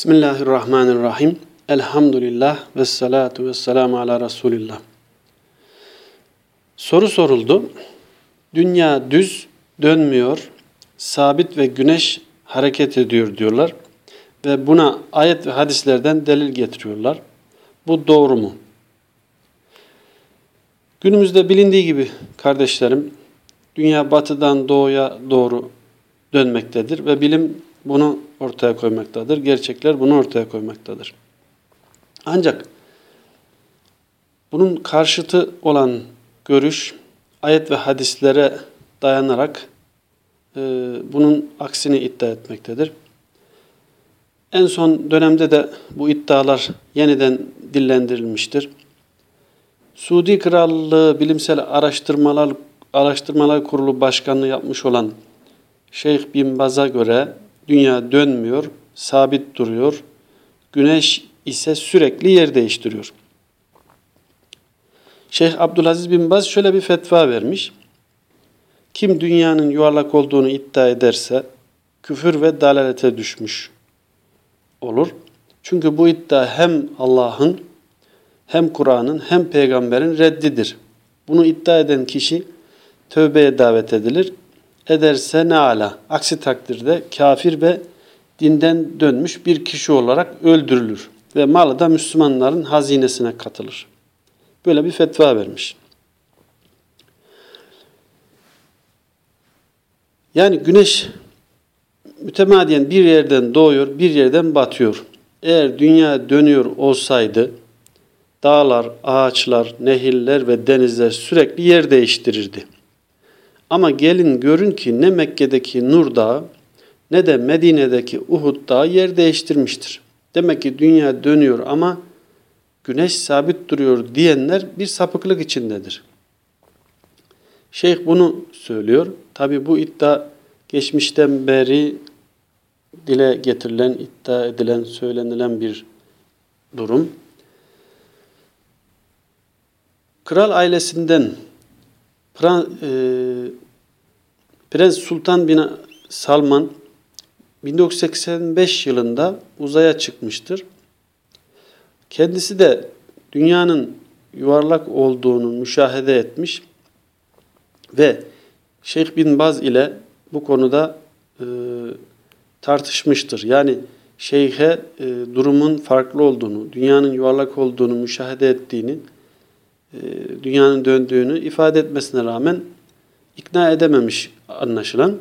Bismillahirrahmanirrahim. Elhamdülillah ve salatu ve selamu ala Resulillah. Soru soruldu. Dünya düz dönmüyor, sabit ve güneş hareket ediyor diyorlar. Ve buna ayet ve hadislerden delil getiriyorlar. Bu doğru mu? Günümüzde bilindiği gibi kardeşlerim, dünya batıdan doğuya doğru dönmektedir ve bilim bunu ortaya koymaktadır. Gerçekler bunu ortaya koymaktadır. Ancak bunun karşıtı olan görüş ayet ve hadislere dayanarak e, bunun aksini iddia etmektedir. En son dönemde de bu iddialar yeniden dillendirilmiştir. Suudi Krallığı Bilimsel Araştırmalar Araştırmalar Kurulu Başkanlığı yapmış olan Şeyh Bin Baz'a göre dünya dönmüyor, sabit duruyor. Güneş ise sürekli yer değiştiriyor. Şeyh Abdülaziz bin Baz şöyle bir fetva vermiş. Kim dünyanın yuvarlak olduğunu iddia ederse küfür ve dalalete düşmüş olur. Çünkü bu iddia hem Allah'ın hem Kur'an'ın hem peygamberin reddidir. Bunu iddia eden kişi tövbeye davet edilir. Ederse ne ala. Aksi takdirde kafir ve dinden dönmüş bir kişi olarak öldürülür ve malı da Müslümanların hazinesine katılır. Böyle bir fetva vermiş. Yani güneş mütemadiyen bir yerden doğuyor, bir yerden batıyor. Eğer dünya dönüyor olsaydı dağlar, ağaçlar, nehirler ve denizler sürekli yer değiştirirdi. Ama gelin görün ki ne Mekke'deki Nur Dağı ne de Medine'deki Uhud Dağı yer değiştirmiştir. Demek ki dünya dönüyor ama güneş sabit duruyor diyenler bir sapıklık içindedir. Şeyh bunu söylüyor. Tabi bu iddia geçmişten beri dile getirilen, iddia edilen, söylenilen bir durum. Kral ailesinden Prens Sultan bin Salman 1985 yılında uzaya çıkmıştır. Kendisi de dünyanın yuvarlak olduğunu müşahede etmiş ve Şeyh bin Baz ile bu konuda e, tartışmıştır. Yani şeyhe e, durumun farklı olduğunu, dünyanın yuvarlak olduğunu müşahede ettiğini, e, dünyanın döndüğünü ifade etmesine rağmen ikna edememiş anlaşılan.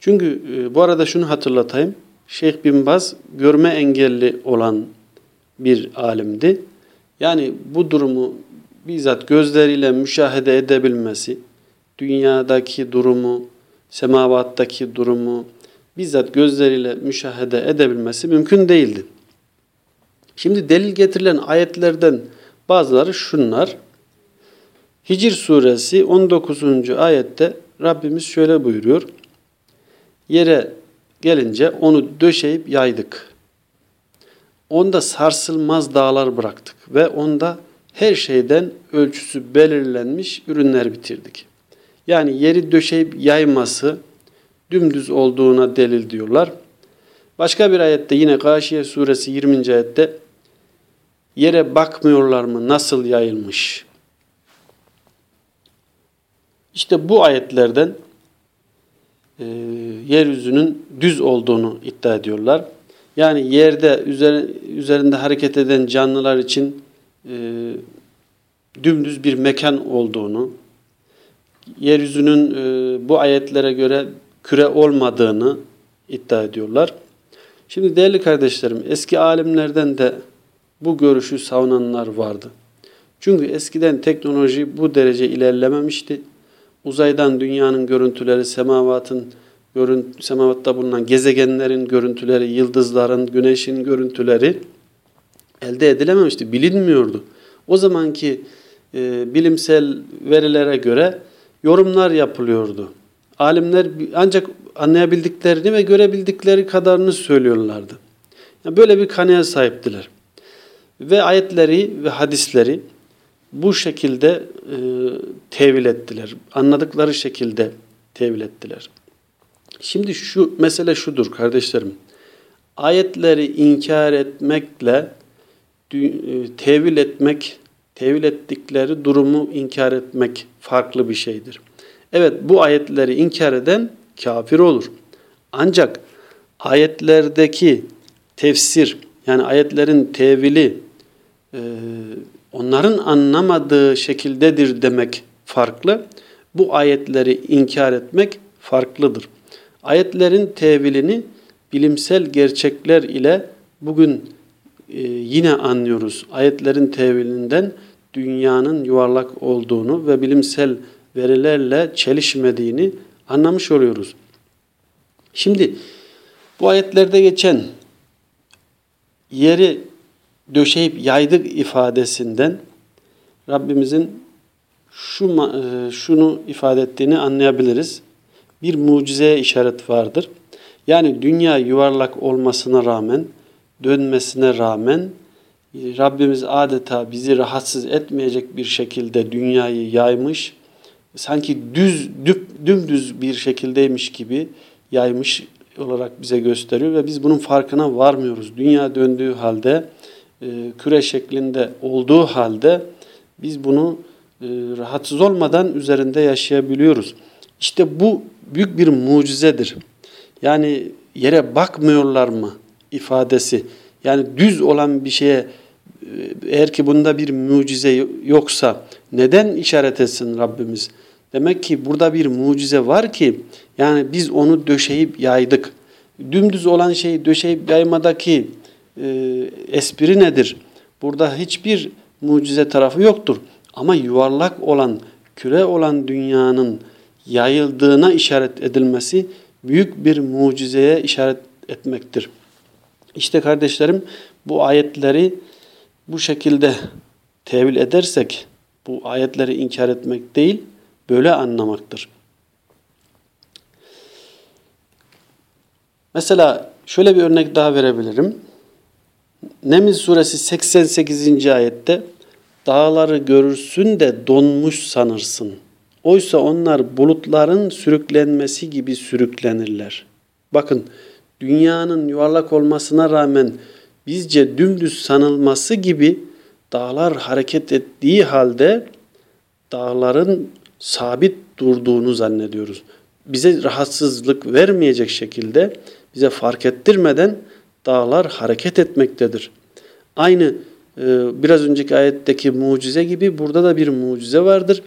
Çünkü e, bu arada şunu hatırlatayım. Şeyh Bin Baz görme engelli olan bir alimdi. Yani bu durumu bizzat gözleriyle müşahede edebilmesi, dünyadaki durumu, semavattaki durumu bizzat gözleriyle müşahede edebilmesi mümkün değildi. Şimdi delil getirilen ayetlerden bazıları şunlar. Hicr suresi 19. ayette Rabbimiz şöyle buyuruyor. Yere gelince onu döşeyip yaydık. Onda sarsılmaz dağlar bıraktık ve onda her şeyden ölçüsü belirlenmiş ürünler bitirdik. Yani yeri döşeyip yayması dümdüz olduğuna delil diyorlar. Başka bir ayette yine Gâşiye suresi 20. ayette yere bakmıyorlar mı nasıl yayılmış? İşte bu ayetlerden e, yeryüzünün düz olduğunu iddia ediyorlar. Yani yerde üzerinde hareket eden canlılar için e, dümdüz bir mekan olduğunu, yeryüzünün e, bu ayetlere göre küre olmadığını iddia ediyorlar. Şimdi değerli kardeşlerim, eski alimlerden de bu görüşü savunanlar vardı. Çünkü eskiden teknoloji bu derece ilerlememişti uzaydan dünyanın görüntüleri, semavatın görüntü, semavatta bulunan gezegenlerin görüntüleri, yıldızların, güneşin görüntüleri elde edilememişti, bilinmiyordu. O zamanki e, bilimsel verilere göre yorumlar yapılıyordu. Alimler ancak anlayabildiklerini ve görebildikleri kadarını söylüyorlardı. Yani böyle bir kanıya sahiptiler. Ve ayetleri ve hadisleri bu şekilde e, tevil ettiler. Anladıkları şekilde tevil ettiler. Şimdi şu mesele şudur kardeşlerim. ayetleri inkar etmekle e, tevil etmek, tevil ettikleri durumu inkar etmek farklı bir şeydir. Evet bu ayetleri inkar eden kafir olur. Ancak ayetlerdeki tefsir yani ayetlerin tevili e, onların anlamadığı şekildedir demek farklı. Bu ayetleri inkar etmek farklıdır. Ayetlerin tevilini bilimsel gerçekler ile bugün e, yine anlıyoruz. Ayetlerin tevilinden dünyanın yuvarlak olduğunu ve bilimsel verilerle çelişmediğini anlamış oluyoruz. Şimdi bu ayetlerde geçen yeri döşeyip yaydık ifadesinden Rabbimizin şu e, şunu ifade ettiğini anlayabiliriz. Bir mucizeye işaret vardır. Yani dünya yuvarlak olmasına rağmen, dönmesine rağmen Rabbimiz adeta bizi rahatsız etmeyecek bir şekilde dünyayı yaymış, sanki düz, düp, dümdüz bir şekildeymiş gibi yaymış olarak bize gösteriyor ve biz bunun farkına varmıyoruz. Dünya döndüğü halde, küre şeklinde olduğu halde biz bunu e, rahatsız olmadan üzerinde yaşayabiliyoruz. İşte bu büyük bir mucizedir. Yani yere bakmıyorlar mı ifadesi. Yani düz olan bir şeye e, eğer ki bunda bir mucize yoksa neden işaret etsin Rabbimiz? Demek ki burada bir mucize var ki yani biz onu döşeyip yaydık. Dümdüz olan şeyi döşeyip yaymadaki e, espri nedir? Burada hiçbir mucize tarafı yoktur. Ama yuvarlak olan, küre olan dünyanın yayıldığına işaret edilmesi büyük bir mucizeye işaret etmektir. İşte kardeşlerim bu ayetleri bu şekilde tevil edersek bu ayetleri inkar etmek değil, böyle anlamaktır. Mesela şöyle bir örnek daha verebilirim. Neml suresi 88. ayette dağları görürsün de donmuş sanırsın. Oysa onlar bulutların sürüklenmesi gibi sürüklenirler. Bakın dünyanın yuvarlak olmasına rağmen bizce dümdüz sanılması gibi dağlar hareket ettiği halde dağların sabit durduğunu zannediyoruz. Bize rahatsızlık vermeyecek şekilde bize fark ettirmeden dağlar hareket etmektedir. Aynı e, biraz önceki ayetteki mucize gibi burada da bir mucize vardır.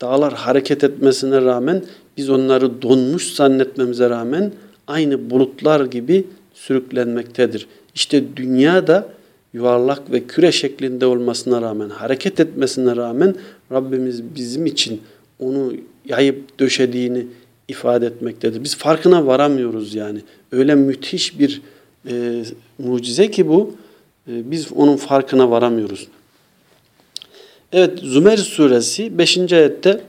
Dağlar hareket etmesine rağmen biz onları donmuş zannetmemize rağmen aynı bulutlar gibi sürüklenmektedir. İşte dünya da yuvarlak ve küre şeklinde olmasına rağmen, hareket etmesine rağmen Rabbimiz bizim için onu yayıp döşediğini ifade etmektedir. Biz farkına varamıyoruz yani. Öyle müthiş bir e, mucize ki bu, e, biz onun farkına varamıyoruz. Evet, Zümer suresi 5. ayette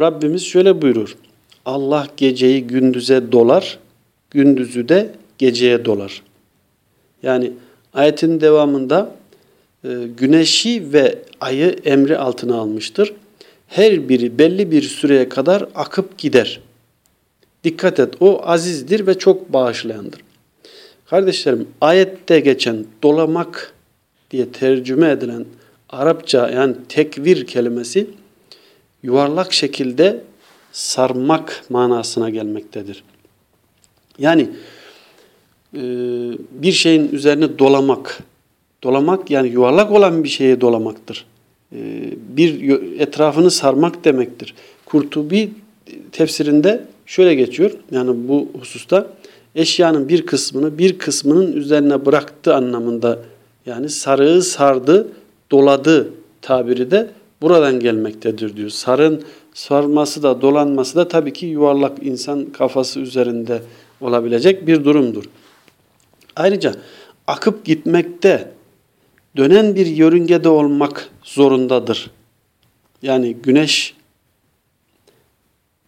Rabbimiz şöyle buyurur. Allah geceyi gündüze dolar, gündüzü de geceye dolar. Yani ayetin devamında e, güneşi ve ayı emri altına almıştır. Her biri belli bir süreye kadar akıp gider. Dikkat et o azizdir ve çok bağışlayandır. Kardeşlerim ayette geçen dolamak diye tercüme edilen Arapça yani tekvir kelimesi yuvarlak şekilde sarmak manasına gelmektedir. Yani e, bir şeyin üzerine dolamak, dolamak yani yuvarlak olan bir şeye dolamaktır. E, bir etrafını sarmak demektir. Kurtubi tefsirinde şöyle geçiyor yani bu hususta eşyanın bir kısmını bir kısmının üzerine bıraktı anlamında yani sarığı sardı, doladı tabiri de buradan gelmektedir diyor. Sarın sarması da dolanması da tabii ki yuvarlak insan kafası üzerinde olabilecek bir durumdur. Ayrıca akıp gitmekte dönen bir yörüngede olmak zorundadır. Yani güneş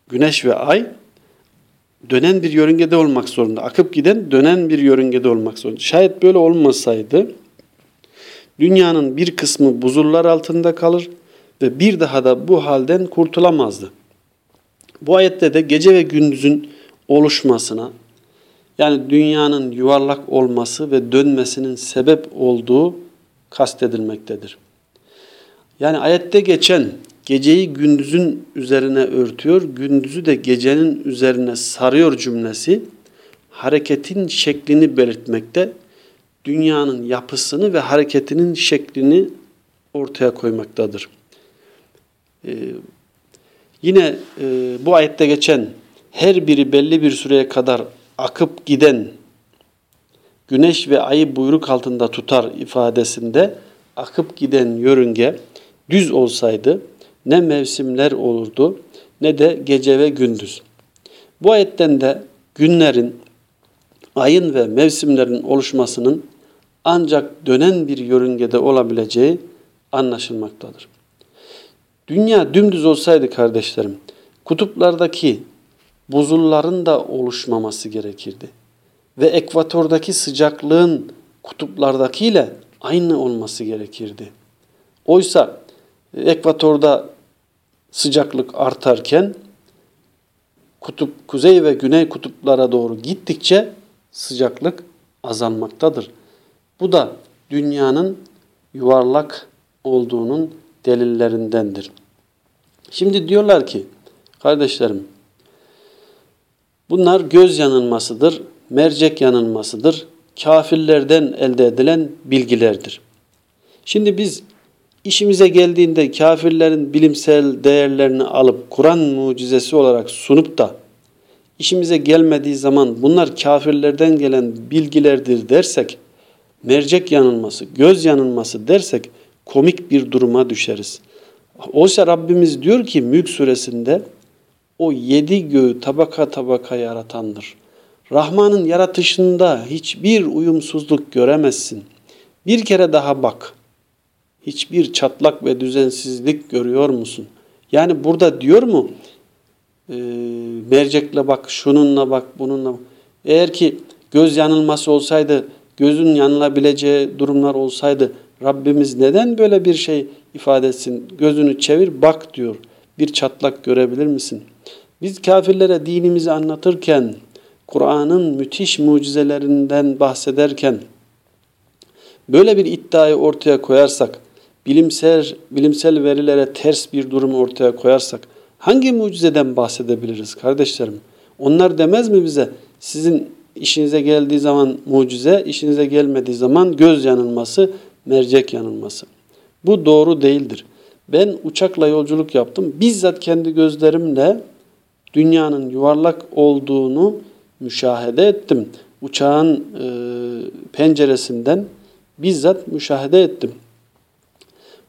güneş ve ay dönen bir yörüngede olmak zorunda. Akıp giden dönen bir yörüngede olmak zorunda. Şayet böyle olmasaydı dünyanın bir kısmı buzullar altında kalır ve bir daha da bu halden kurtulamazdı. Bu ayette de gece ve gündüzün oluşmasına Yani dünyanın yuvarlak olması ve dönmesinin sebep olduğu kastedilmektedir. Yani ayette geçen geceyi gündüzün üzerine örtüyor, gündüzü de gecenin üzerine sarıyor cümlesi hareketin şeklini belirtmekte, dünyanın yapısını ve hareketinin şeklini ortaya koymaktadır. Ee, yine e, bu ayette geçen her biri belli bir süreye kadar akıp giden güneş ve ayı buyruk altında tutar ifadesinde akıp giden yörünge düz olsaydı ne mevsimler olurdu ne de gece ve gündüz. Bu ayetten de günlerin, ayın ve mevsimlerin oluşmasının ancak dönen bir yörüngede olabileceği anlaşılmaktadır. Dünya dümdüz olsaydı kardeşlerim, kutuplardaki buzulların da oluşmaması gerekirdi. Ve ekvatordaki sıcaklığın kutuplardakiyle aynı olması gerekirdi. Oysa ekvatorda sıcaklık artarken kutup kuzey ve güney kutuplara doğru gittikçe sıcaklık azalmaktadır. Bu da dünyanın yuvarlak olduğunun delillerindendir. Şimdi diyorlar ki kardeşlerim bunlar göz yanılmasıdır, mercek yanılmasıdır, kafirlerden elde edilen bilgilerdir. Şimdi biz işimize geldiğinde kafirlerin bilimsel değerlerini alıp Kur'an mucizesi olarak sunup da işimize gelmediği zaman bunlar kafirlerden gelen bilgilerdir dersek, mercek yanılması, göz yanılması dersek komik bir duruma düşeriz. Oysa Rabbimiz diyor ki Mülk suresinde o yedi göğü tabaka tabaka yaratandır. Rahman'ın yaratışında hiçbir uyumsuzluk göremezsin. Bir kere daha bak. Hiçbir çatlak ve düzensizlik görüyor musun? Yani burada diyor mu e, mercekle bak, şununla bak, bununla bak. Eğer ki göz yanılması olsaydı, gözün yanılabileceği durumlar olsaydı Rabbimiz neden böyle bir şey ifade etsin? Gözünü çevir bak diyor. Bir çatlak görebilir misin? Biz kafirlere dinimizi anlatırken, Kur'an'ın müthiş mucizelerinden bahsederken böyle bir iddiayı ortaya koyarsak, bilimsel bilimsel verilere ters bir durum ortaya koyarsak hangi mucizeden bahsedebiliriz kardeşlerim? Onlar demez mi bize sizin işinize geldiği zaman mucize, işinize gelmediği zaman göz yanılması, mercek yanılması. Bu doğru değildir. Ben uçakla yolculuk yaptım. Bizzat kendi gözlerimle dünyanın yuvarlak olduğunu müşahede ettim. Uçağın e, penceresinden bizzat müşahede ettim.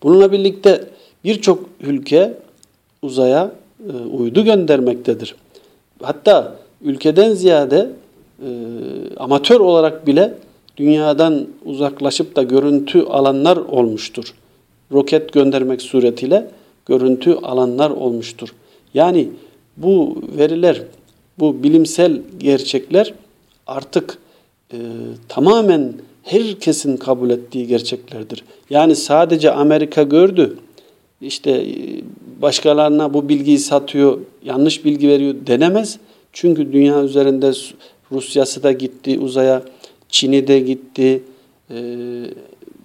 Bununla birlikte birçok ülke uzaya e, uydu göndermektedir. Hatta ülkeden ziyade e, amatör olarak bile dünyadan uzaklaşıp da görüntü alanlar olmuştur. Roket göndermek suretiyle görüntü alanlar olmuştur. Yani bu veriler, bu bilimsel gerçekler artık e, tamamen herkesin kabul ettiği gerçeklerdir. Yani sadece Amerika gördü, işte e, başkalarına bu bilgiyi satıyor, yanlış bilgi veriyor denemez. Çünkü dünya üzerinde Rusya'sı da gitti uzaya, Çin'i de gitti, e,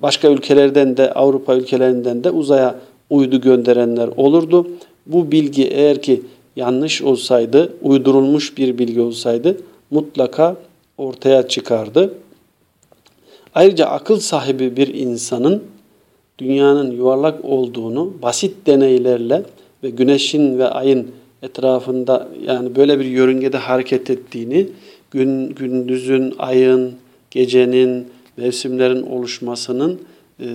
başka ülkelerden de Avrupa ülkelerinden de uzaya uydu gönderenler olurdu. Bu bilgi eğer ki yanlış olsaydı, uydurulmuş bir bilgi olsaydı mutlaka ortaya çıkardı. Ayrıca akıl sahibi bir insanın dünyanın yuvarlak olduğunu basit deneylerle ve güneşin ve ayın etrafında yani böyle bir yörüngede hareket ettiğini, gün, gündüzün, ayın, gecenin, mevsimlerin oluşmasının e,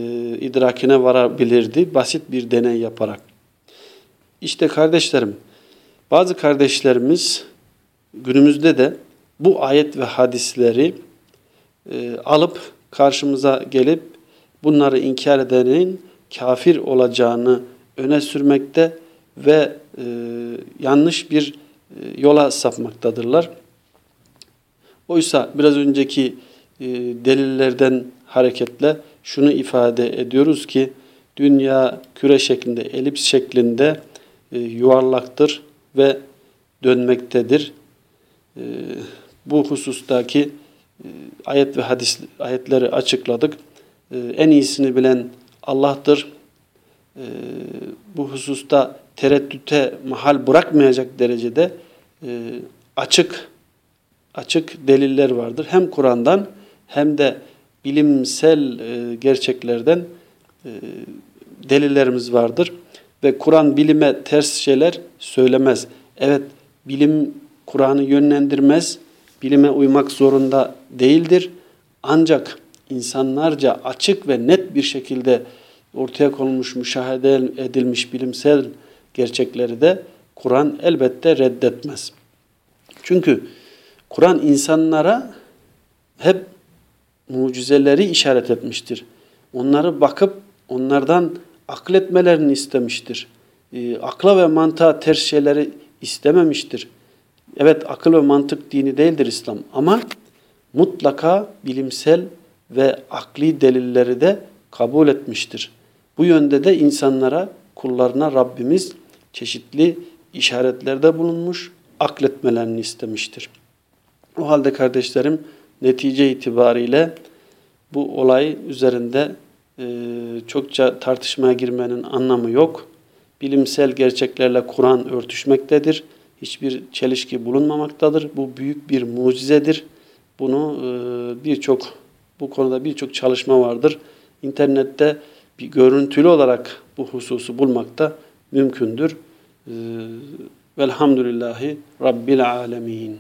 idrakine varabilirdi basit bir deney yaparak. İşte kardeşlerim, bazı kardeşlerimiz günümüzde de bu ayet ve hadisleri e, alıp karşımıza gelip bunları inkar edenin kafir olacağını öne sürmekte ve e, yanlış bir e, yola sapmaktadırlar. Oysa biraz önceki e, delillerden hareketle şunu ifade ediyoruz ki dünya küre şeklinde, elips şeklinde e, yuvarlaktır ve dönmektedir. E, bu husustaki ayet ve hadis ayetleri açıkladık. E, en iyisini bilen Allah'tır. E, bu hususta tereddüte mahal bırakmayacak derecede açık açık deliller vardır. Hem Kur'an'dan hem de bilimsel gerçeklerden delillerimiz vardır. Ve Kur'an bilime ters şeyler söylemez. Evet bilim Kur'an'ı yönlendirmez, bilime uymak zorunda değildir. Ancak insanlarca açık ve net bir şekilde ortaya konulmuş, müşahede edilmiş bilimsel gerçekleri de Kur'an elbette reddetmez. Çünkü Kur'an insanlara hep mucizeleri işaret etmiştir. Onları bakıp onlardan akletmelerini istemiştir. E, akla ve mantığa ters şeyleri istememiştir. Evet akıl ve mantık dini değildir İslam ama mutlaka bilimsel ve akli delilleri de kabul etmiştir. Bu yönde de insanlara, kullarına Rabbimiz çeşitli işaretlerde bulunmuş, akletmelerini istemiştir. O halde kardeşlerim netice itibariyle bu olay üzerinde e, çokça tartışmaya girmenin anlamı yok. Bilimsel gerçeklerle Kur'an örtüşmektedir hiçbir çelişki bulunmamaktadır. Bu büyük bir mucizedir. Bunu e, birçok bu konuda birçok çalışma vardır. İnternette bir görüntülü olarak bu hususu bulmakta mümkündür. E, velhamdülillahi Rabbil alemin.